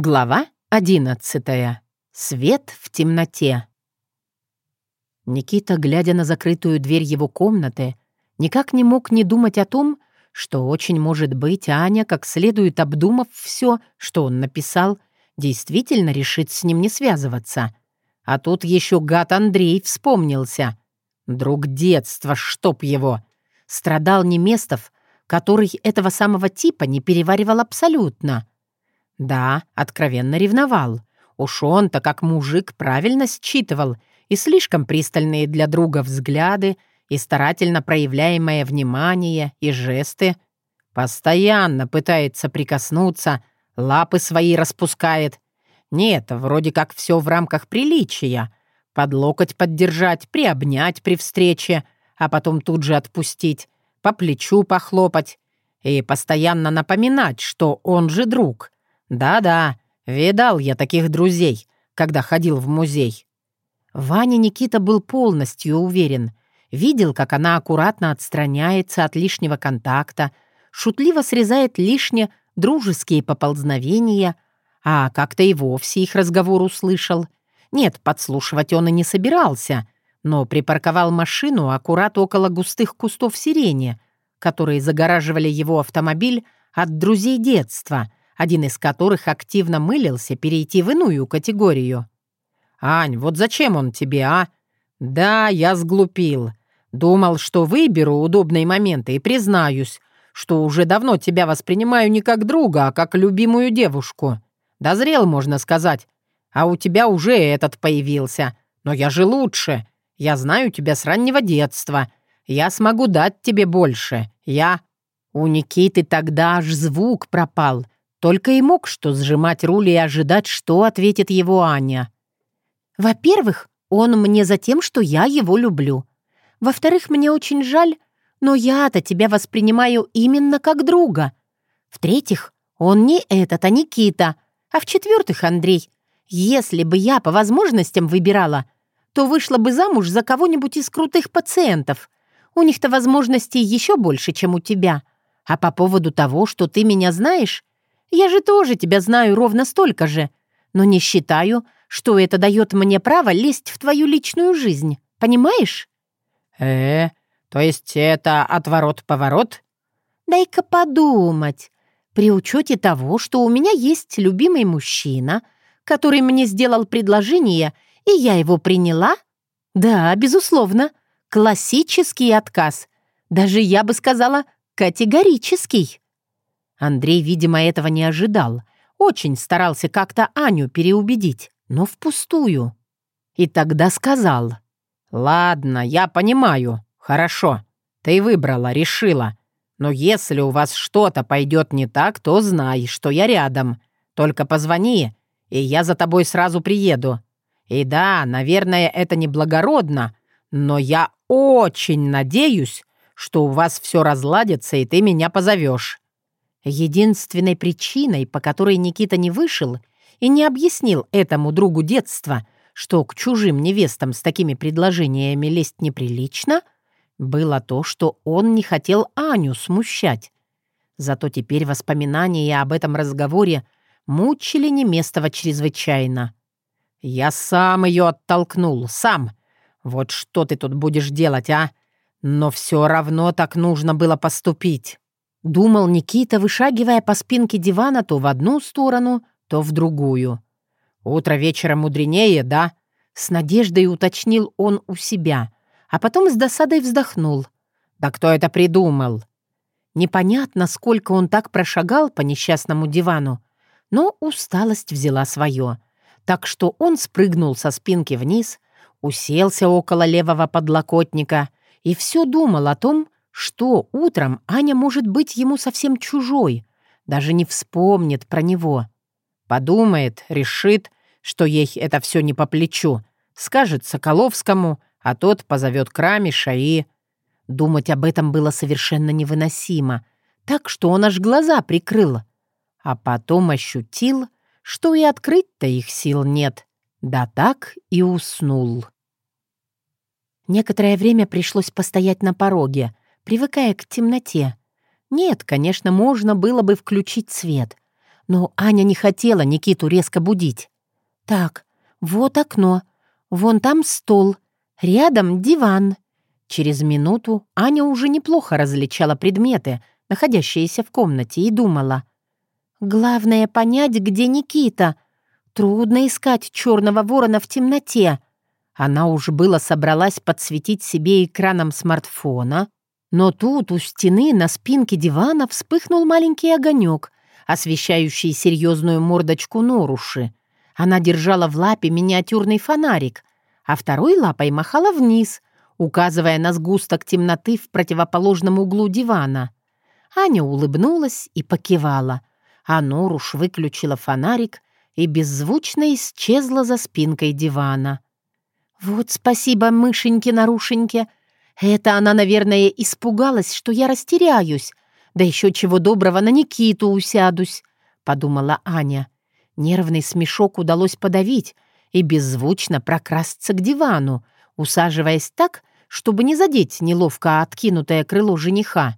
Глава одиннадцатая. Свет в темноте. Никита, глядя на закрытую дверь его комнаты, никак не мог не думать о том, что очень может быть Аня, как следует обдумав все, что он написал, действительно решит с ним не связываться. А тут еще гад Андрей вспомнился. Друг детства, чтоб его. Страдал Неместов, который этого самого типа не переваривал абсолютно — да, откровенно ревновал. Уж он-то, как мужик, правильно считывал и слишком пристальные для друга взгляды, и старательно проявляемое внимание, и жесты. Постоянно пытается прикоснуться, лапы свои распускает. Нет, вроде как все в рамках приличия. Под локоть поддержать, приобнять при встрече, а потом тут же отпустить, по плечу похлопать и постоянно напоминать, что он же друг — «Да-да, видал я таких друзей, когда ходил в музей». Ваня Никита был полностью уверен. Видел, как она аккуратно отстраняется от лишнего контакта, шутливо срезает лишние дружеские поползновения, а как-то и вовсе их разговор услышал. Нет, подслушивать он и не собирался, но припарковал машину аккурат около густых кустов сирени, которые загораживали его автомобиль от друзей детства — один из которых активно мылился перейти в иную категорию. «Ань, вот зачем он тебе, а?» «Да, я сглупил. Думал, что выберу удобные моменты и признаюсь, что уже давно тебя воспринимаю не как друга, а как любимую девушку. Дозрел, можно сказать. А у тебя уже этот появился. Но я же лучше. Я знаю тебя с раннего детства. Я смогу дать тебе больше. Я...» У Никиты тогда аж звук пропал — только и мог что сжимать руль и ожидать, что ответит его Аня. «Во-первых, он мне за тем, что я его люблю. Во-вторых, мне очень жаль, но я-то тебя воспринимаю именно как друга. В-третьих, он не этот, а Никита. А в-четвертых, Андрей, если бы я по возможностям выбирала, то вышла бы замуж за кого-нибудь из крутых пациентов. У них-то возможностей еще больше, чем у тебя. А по поводу того, что ты меня знаешь, я же тоже тебя знаю ровно столько же, но не считаю, что это дает мне право лезть в твою личную жизнь. Понимаешь?» «Э, то есть это отворот-поворот?» «Дай-ка подумать. При учете того, что у меня есть любимый мужчина, который мне сделал предложение, и я его приняла? Да, безусловно. Классический отказ. Даже я бы сказала, категорический». Андрей, видимо, этого не ожидал. Очень старался как-то Аню переубедить, но впустую. И тогда сказал. «Ладно, я понимаю. Хорошо. Ты выбрала, решила. Но если у вас что-то пойдет не так, то знай, что я рядом. Только позвони, и я за тобой сразу приеду. И да, наверное, это неблагородно, но я очень надеюсь, что у вас все разладится, и ты меня позовешь. Единственной причиной, по которой Никита не вышел и не объяснил этому другу детства, что к чужим невестам с такими предложениями лезть неприлично, было то, что он не хотел Аню смущать. Зато теперь воспоминания об этом разговоре мучили Неместова чрезвычайно. «Я сам ее оттолкнул, сам. Вот что ты тут будешь делать, а? Но все равно так нужно было поступить». Думал Никита, вышагивая по спинке дивана то в одну сторону, то в другую. «Утро вечера мудренее, да?» С надеждой уточнил он у себя, а потом с досадой вздохнул. «Да кто это придумал?» Непонятно, сколько он так прошагал по несчастному дивану, но усталость взяла свое, так что он спрыгнул со спинки вниз, уселся около левого подлокотника и все думал о том, что утром Аня может быть ему совсем чужой, даже не вспомнит про него. Подумает, решит, что ей это все не по плечу, скажет Соколовскому, а тот позовет Крамиша и... Думать об этом было совершенно невыносимо, так что он аж глаза прикрыл. А потом ощутил, что и открыть-то их сил нет. Да так и уснул. Некоторое время пришлось постоять на пороге, привыкая к темноте. Нет, конечно, можно было бы включить свет, Но Аня не хотела Никиту резко будить. «Так, вот окно, вон там стол, рядом диван». Через минуту Аня уже неплохо различала предметы, находящиеся в комнате, и думала. «Главное понять, где Никита. Трудно искать черного ворона в темноте». Она уж было собралась подсветить себе экраном смартфона, но тут у стены на спинке дивана вспыхнул маленький огонек, освещающий серьезную мордочку Норуши. Она держала в лапе миниатюрный фонарик, а второй лапой махала вниз, указывая на сгусток темноты в противоположном углу дивана. Аня улыбнулась и покивала, а Норуш выключила фонарик и беззвучно исчезла за спинкой дивана. «Вот спасибо, мышеньке-нарушеньке. Это она, наверное, испугалась, что я растеряюсь. Да еще чего доброго на Никиту усядусь», — подумала Аня. Нервный смешок удалось подавить и беззвучно прокрасться к дивану, усаживаясь так, чтобы не задеть неловко откинутое крыло жениха.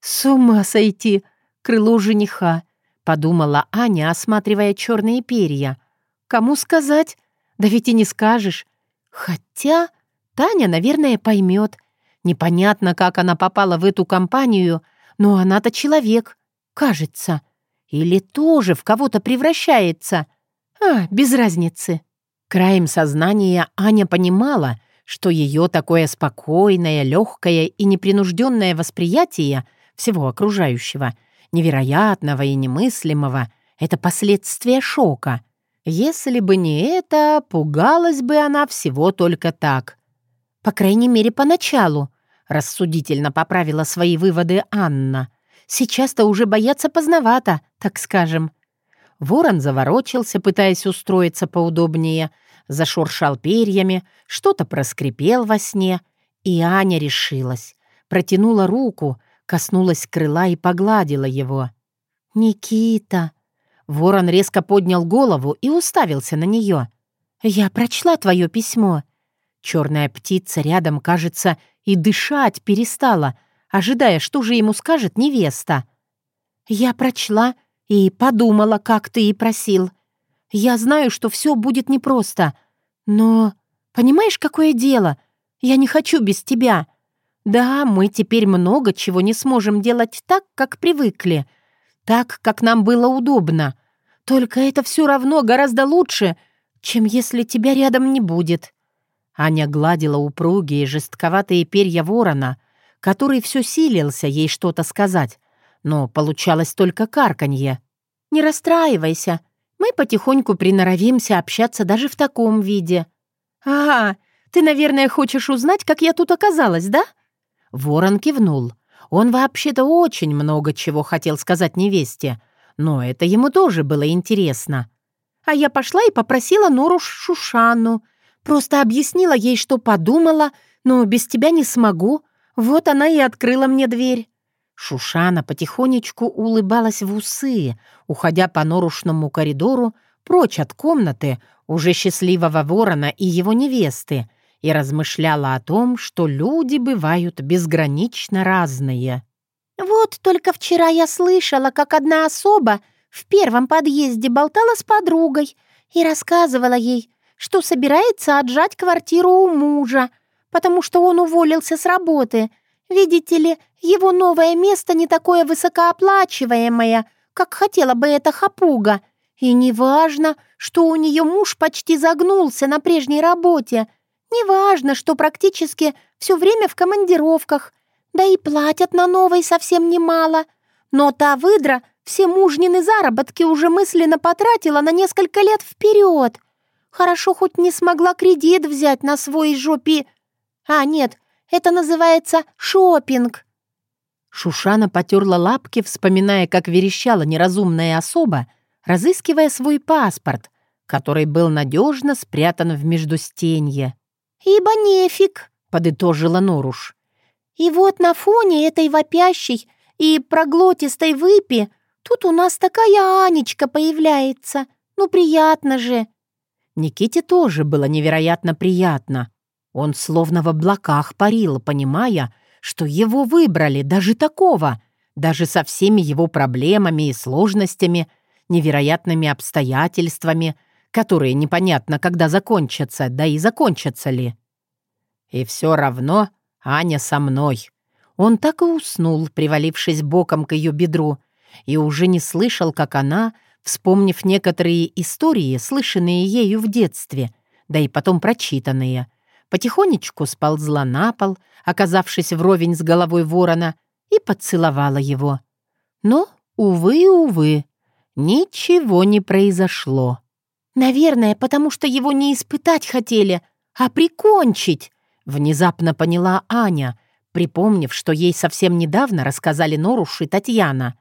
«С ума сойти! Крыло жениха!» — подумала Аня, осматривая черные перья. «Кому сказать? Да ведь и не скажешь. Хотя Таня, наверное, поймет. Непонятно, как она попала в эту компанию, но она-то человек, кажется. Или тоже в кого-то превращается. А, без разницы. Краем сознания Аня понимала, что ее такое спокойное, легкое и непринужденное восприятие всего окружающего, невероятного и немыслимого, это последствия шока — если бы не это, пугалась бы она всего только так. По крайней мере, поначалу, рассудительно поправила свои выводы Анна. Сейчас-то уже бояться поздновато, так скажем. Ворон заворочился, пытаясь устроиться поудобнее, зашуршал перьями, что-то проскрипел во сне, и Аня решилась. Протянула руку, коснулась крыла и погладила его. «Никита!» Ворон резко поднял голову и уставился на нее. «Я прочла твое письмо». Черная птица рядом, кажется, и дышать перестала, ожидая, что же ему скажет невеста. «Я прочла и подумала, как ты и просил. Я знаю, что все будет непросто, но... Понимаешь, какое дело? Я не хочу без тебя. Да, мы теперь много чего не сможем делать так, как привыкли, так, как нам было удобно. Только это все равно гораздо лучше, чем если тебя рядом не будет». Аня гладила упругие жестковатые перья ворона, который все силился ей что-то сказать, но получалось только карканье. «Не расстраивайся, мы потихоньку приноровимся общаться даже в таком виде». «А, ты, наверное, хочешь узнать, как я тут оказалась, да?» Ворон кивнул. Он вообще-то очень много чего хотел сказать невесте, но это ему тоже было интересно. А я пошла и попросила Нору Шушану. Просто объяснила ей, что подумала, но без тебя не смогу. Вот она и открыла мне дверь. Шушана потихонечку улыбалась в усы, уходя по норушному коридору прочь от комнаты уже счастливого ворона и его невесты, и размышляла о том, что люди бывают безгранично разные. «Вот только вчера я слышала, как одна особа в первом подъезде болтала с подругой и рассказывала ей, что собирается отжать квартиру у мужа, потому что он уволился с работы. Видите ли, его новое место не такое высокооплачиваемое, как хотела бы эта хапуга. И неважно, что у нее муж почти загнулся на прежней работе — Неважно, что практически все время в командировках, да и платят на новой совсем немало. Но та выдра все мужнины заработки уже мысленно потратила на несколько лет вперед. Хорошо хоть не смогла кредит взять на свой жопи... А, нет, это называется шопинг. Шушана потерла лапки, вспоминая, как верещала неразумная особа, разыскивая свой паспорт, который был надежно спрятан в междустенье. «Ибо нефиг», — подытожила Норуш. «И вот на фоне этой вопящей и проглотистой выпи тут у нас такая Анечка появляется. Ну, приятно же». Никите тоже было невероятно приятно. Он словно в облаках парил, понимая, что его выбрали, даже такого, даже со всеми его проблемами и сложностями, невероятными обстоятельствами, которые непонятно, когда закончатся, да и закончатся ли. И все равно Аня со мной. Он так и уснул, привалившись боком к ее бедру, и уже не слышал, как она, вспомнив некоторые истории, слышанные ею в детстве, да и потом прочитанные, потихонечку сползла на пол, оказавшись вровень с головой ворона, и поцеловала его. Но, увы, увы, ничего не произошло. «Наверное, потому что его не испытать хотели, а прикончить», внезапно поняла Аня, припомнив, что ей совсем недавно рассказали Норуш и Татьяна.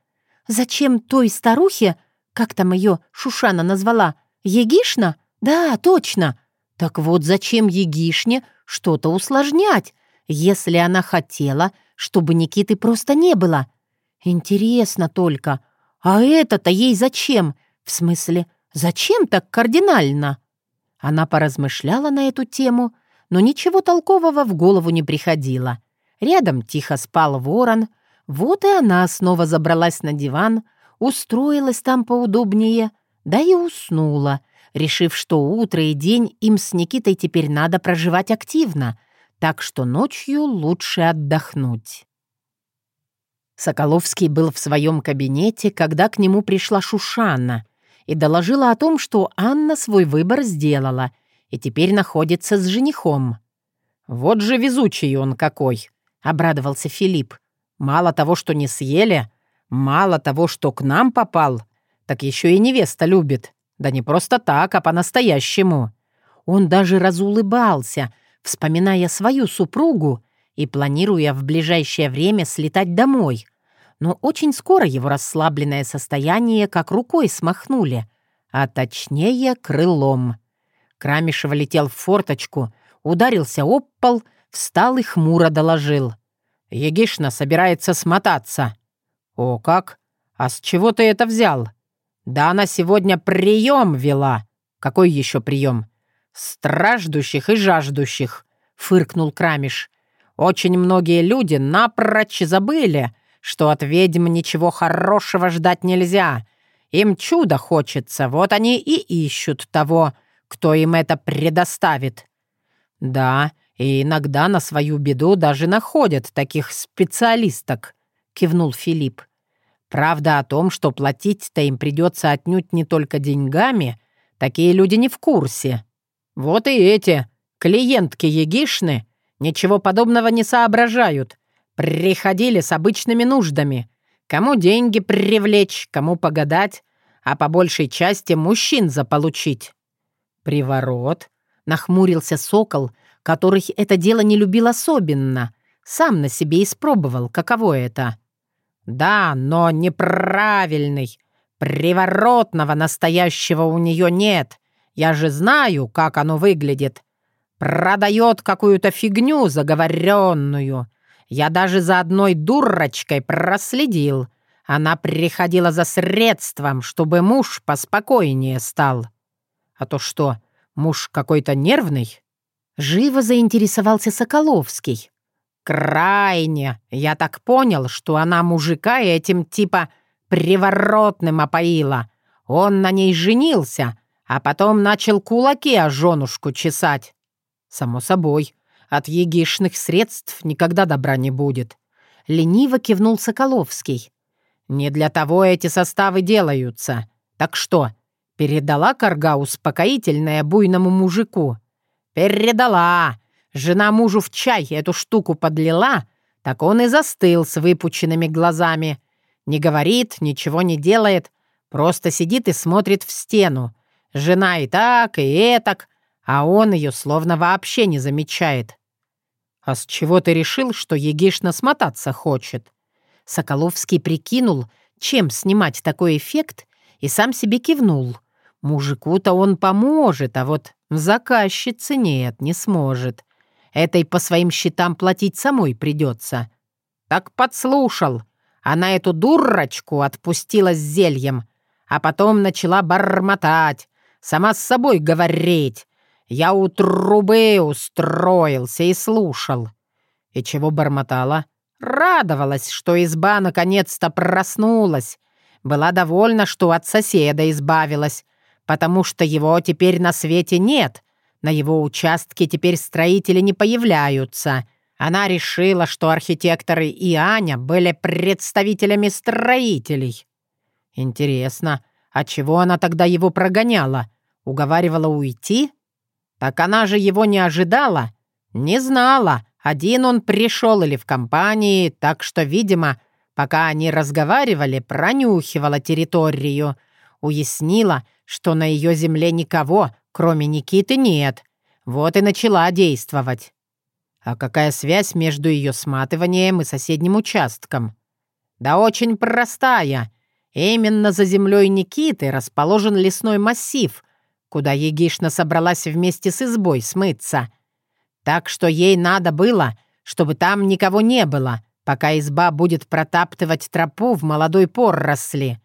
«Зачем той старухе, как там ее Шушана назвала, Егишна? Да, точно. Так вот зачем Егишне что-то усложнять, если она хотела, чтобы Никиты просто не было? Интересно только, а это-то ей зачем? В смысле, зачем так кардинально? Она поразмышляла на эту тему, но ничего толкового в голову не приходило. Рядом тихо спал ворон, вот и она снова забралась на диван, устроилась там поудобнее, да и уснула, решив, что утро и день им с Никитой теперь надо проживать активно, так что ночью лучше отдохнуть. Соколовский был в своем кабинете, когда к нему пришла Шушанна и доложила о том, что Анна свой выбор сделала и теперь находится с женихом. «Вот же везучий он какой!» — обрадовался Филипп. «Мало того, что не съели, мало того, что к нам попал, так еще и невеста любит. Да не просто так, а по-настоящему». Он даже разулыбался, вспоминая свою супругу и планируя в ближайшее время слетать домой. Но очень скоро его расслабленное состояние как рукой смахнули, а точнее крылом. Крамишев летел в форточку, ударился об пол, встал и хмуро доложил. «Егишна собирается смотаться». «О как? А с чего ты это взял?» «Да она сегодня прием вела». «Какой еще прием?» «Страждущих и жаждущих», — фыркнул Крамиш. Очень многие люди напрочь забыли, что от ведьм ничего хорошего ждать нельзя. Им чудо хочется, вот они и ищут того, кто им это предоставит. Да, и иногда на свою беду даже находят таких специалисток, кивнул Филипп. Правда о том, что платить-то им придется отнюдь не только деньгами, такие люди не в курсе. Вот и эти, клиентки Егишны, Ничего подобного не соображают. Приходили с обычными нуждами. Кому деньги привлечь, кому погадать, а по большей части мужчин заполучить. «Приворот», — нахмурился сокол, который это дело не любил особенно. Сам на себе испробовал, каково это. «Да, но неправильный. Приворотного настоящего у нее нет. Я же знаю, как оно выглядит. Продает какую-то фигню заговоренную. Я даже за одной дурочкой проследил. Она приходила за средством, чтобы муж поспокойнее стал. А то что, муж какой-то нервный? Живо заинтересовался Соколовский. «Крайне. Я так понял, что она мужика этим типа приворотным опоила. Он на ней женился, а потом начал кулаки о женушку чесать. «Само собой. От егишных средств никогда добра не будет». Лениво кивнул Соколовский. «Не для того эти составы делаются. Так что, передала корга успокоительное буйному мужику?» «Передала. Жена мужу в чай эту штуку подлила, так он и застыл с выпученными глазами. Не говорит, ничего не делает, просто сидит и смотрит в стену. Жена и так, и этак, а он ее словно вообще не замечает. «А с чего ты решил, что Егишна смотаться хочет?» Соколовский прикинул, чем снимать такой эффект, и сам себе кивнул. Мужику-то он поможет, а вот заказчице нет, не сможет. Этой по своим счетам платить самой придется. Так подслушал. Она эту дурочку отпустила с зельем, а потом начала бормотать, сама с собой говорить, я у трубы устроился и слушал. И чего бормотала? Радовалась, что изба наконец-то проснулась. была довольна, что от соседа избавилась, потому что его теперь на свете нет, на его участке теперь строители не появляются. Она решила, что архитекторы и Аня были представителями строителей. Интересно, а чего она тогда его прогоняла? Уговаривала уйти? Так она же его не ожидала. Не знала, один он пришел или в компании, так что, видимо, пока они разговаривали, пронюхивала территорию, уяснила, что на ее земле никого, кроме Никиты, нет. Вот и начала действовать. А какая связь между ее сматыванием и соседним участком? Да очень простая. Именно за землей Никиты расположен лесной массив, куда Егишна собралась вместе с избой смыться — так что ей надо было, чтобы там никого не было, пока изба будет протаптывать тропу в молодой поросли.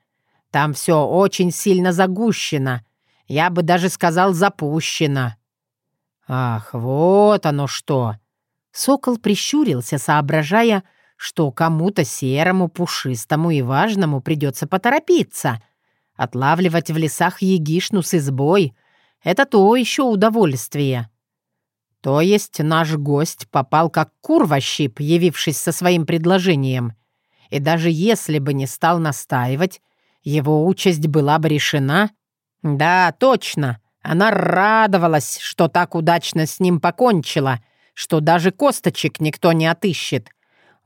Там все очень сильно загущено. Я бы даже сказал запущено. Ах, вот оно что! Сокол прищурился, соображая, что кому-то серому, пушистому и важному придется поторопиться. Отлавливать в лесах егишну с избой — это то еще удовольствие. То есть наш гость попал как кур во щип, явившись со своим предложением. И даже если бы не стал настаивать, его участь была бы решена? Да, точно. Она радовалась, что так удачно с ним покончила, что даже косточек никто не отыщет.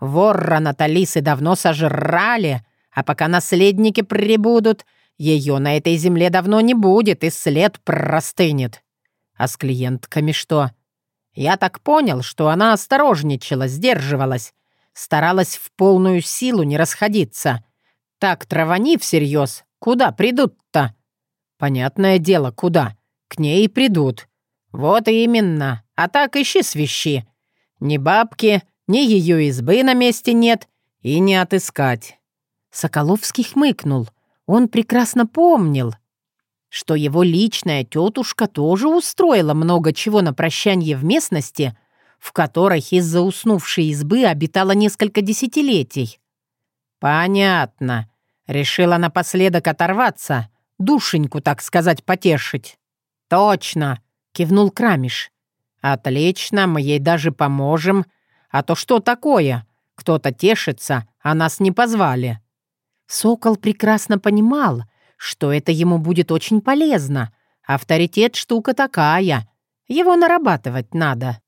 Ворона Талисы давно сожрали, а пока наследники прибудут, ее на этой земле давно не будет, и след простынет. А с клиентками что? — я так понял, что она осторожничала, сдерживалась, старалась в полную силу не расходиться. Так травани всерьез, куда придут-то? Понятное дело, куда. К ней придут. Вот именно. А так ищи свищи. Ни бабки, ни ее избы на месте нет и не отыскать. Соколовский хмыкнул. Он прекрасно помнил, что его личная тетушка тоже устроила много чего на прощанье в местности, в которой из-за уснувшей избы обитала несколько десятилетий. «Понятно. Решила напоследок оторваться, душеньку, так сказать, потешить». «Точно!» — кивнул Крамиш. «Отлично, мы ей даже поможем. А то что такое? Кто-то тешится, а нас не позвали». Сокол прекрасно понимал, что это ему будет очень полезно. Авторитет — штука такая. Его нарабатывать надо.